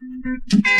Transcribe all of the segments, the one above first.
Thank you.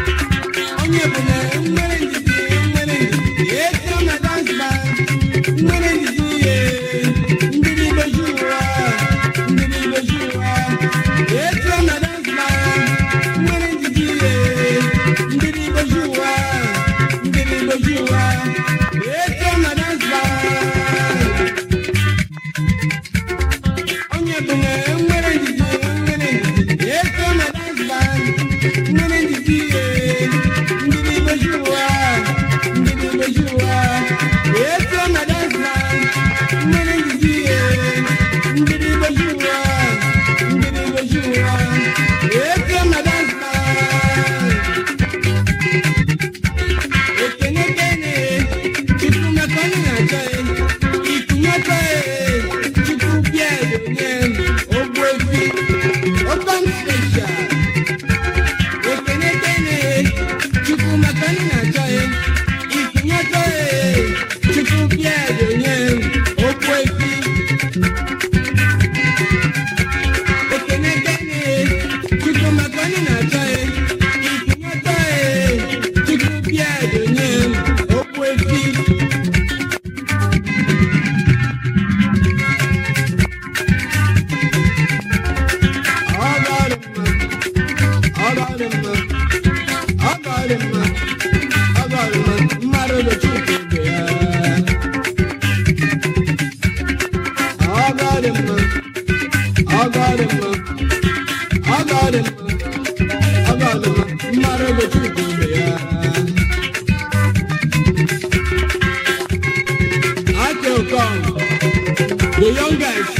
the youngest,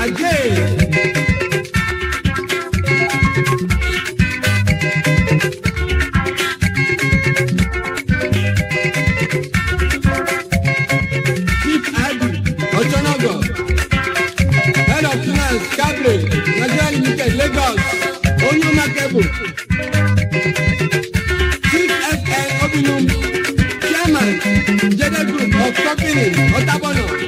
Ajay. Lagos, Oyoma Kebo. Chief FN Obinum, Chairman, General Group of Company, Otabono.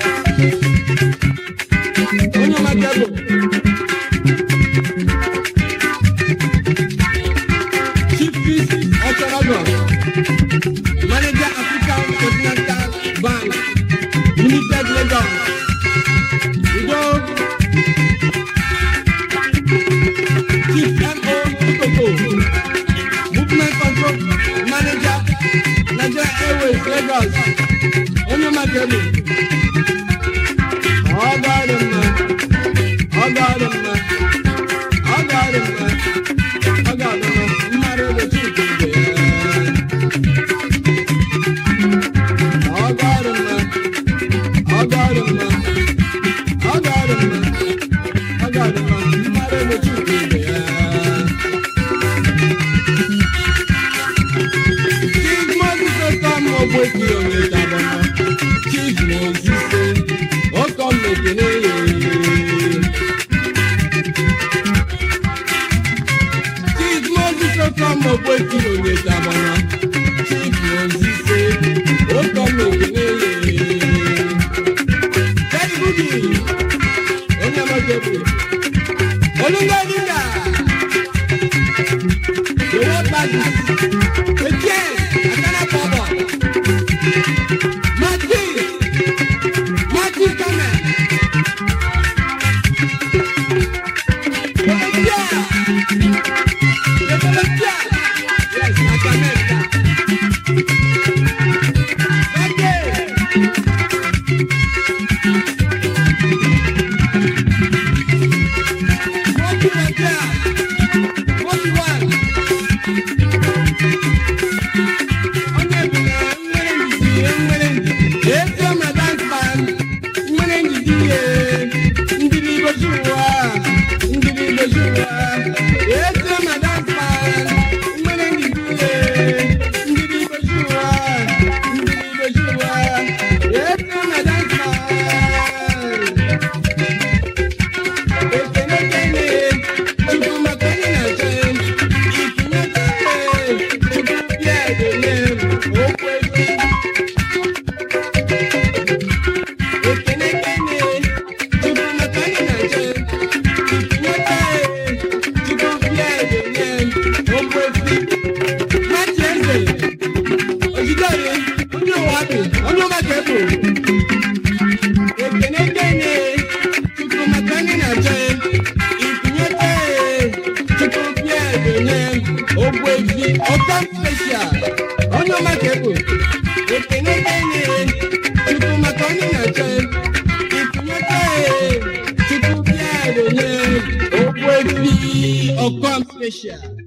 Biraz. Onu makemi. Adarım mı? Adarım mı? Adarım mı? Adarım mı? Bunları Adarım mı? Adarım mı? olùgbàdìgà ìwọ gbàdù etí ẹ àkàràpọ̀ bọ̀ mati mati kàmẹ́. Yeah. Africa. okenye ogbu eji ọka speshal onye ọmaka ego okenye ka e, e nyere tupu maka onye na-achọ ịtụnyeta tupu bịa eronye ogbu eji ọkọm speshal